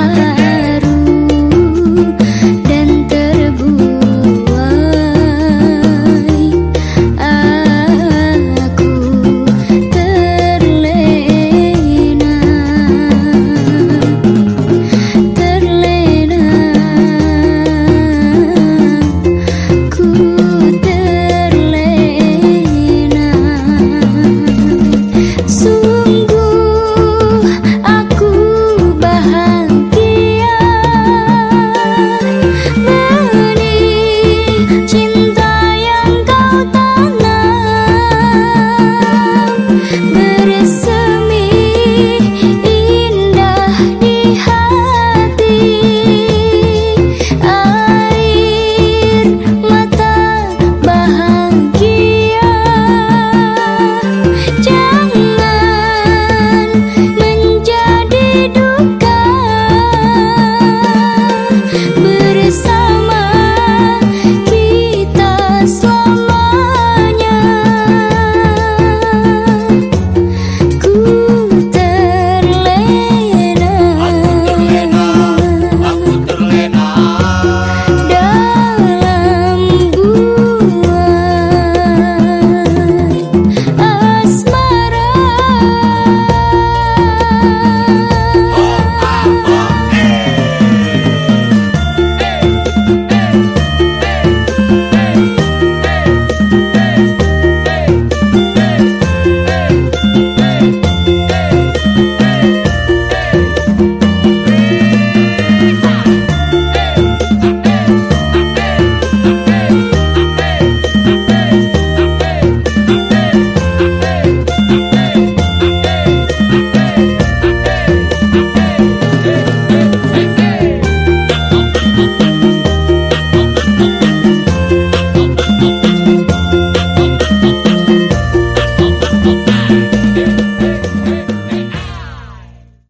time bahagia